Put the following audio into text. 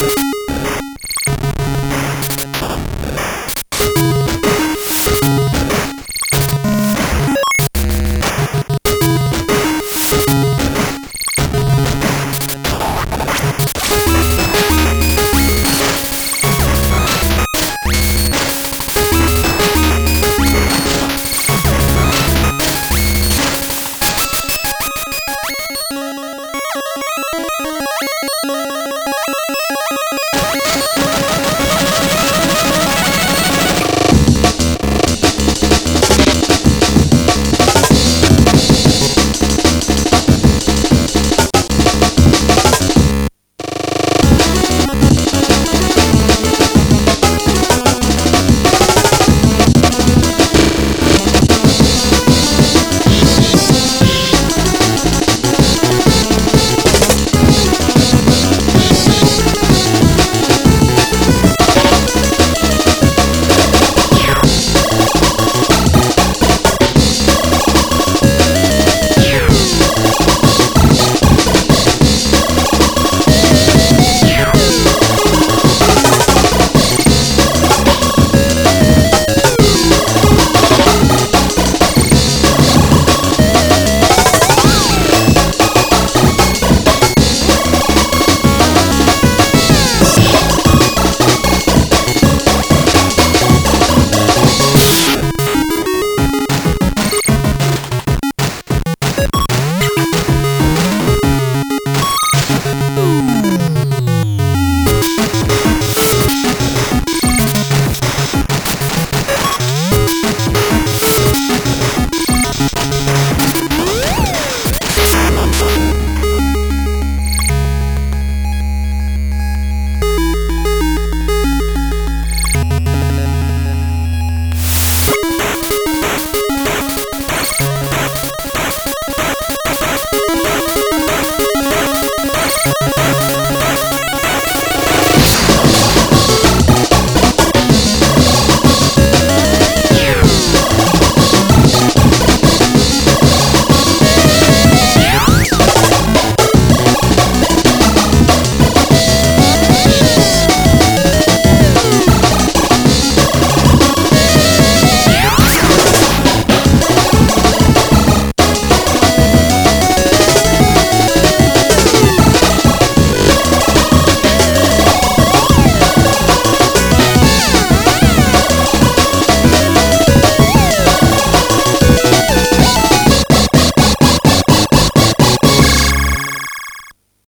you